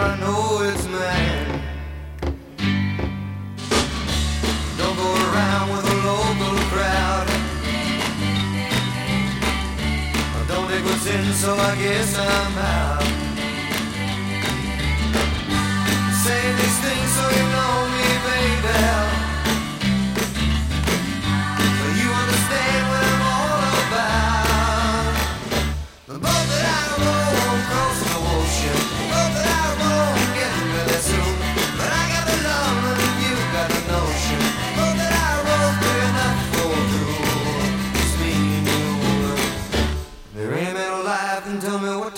I know it's man. Don't go around with a local crowd. I don't what's in, so I guess I'm out.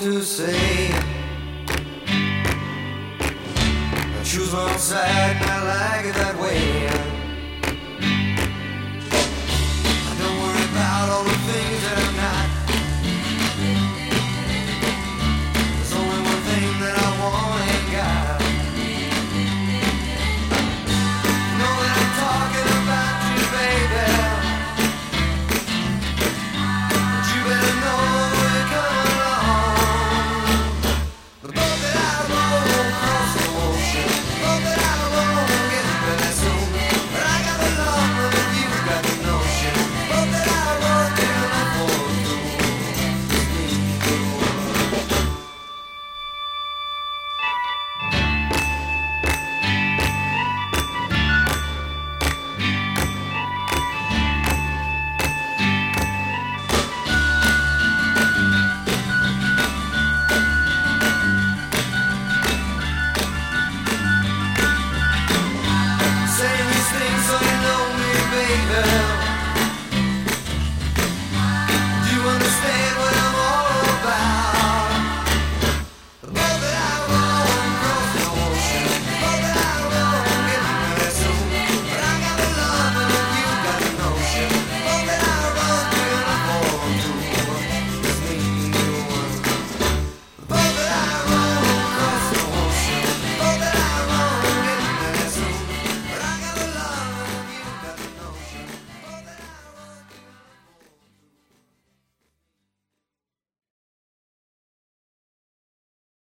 to say. I choose one side, and I like it that way. Yeah.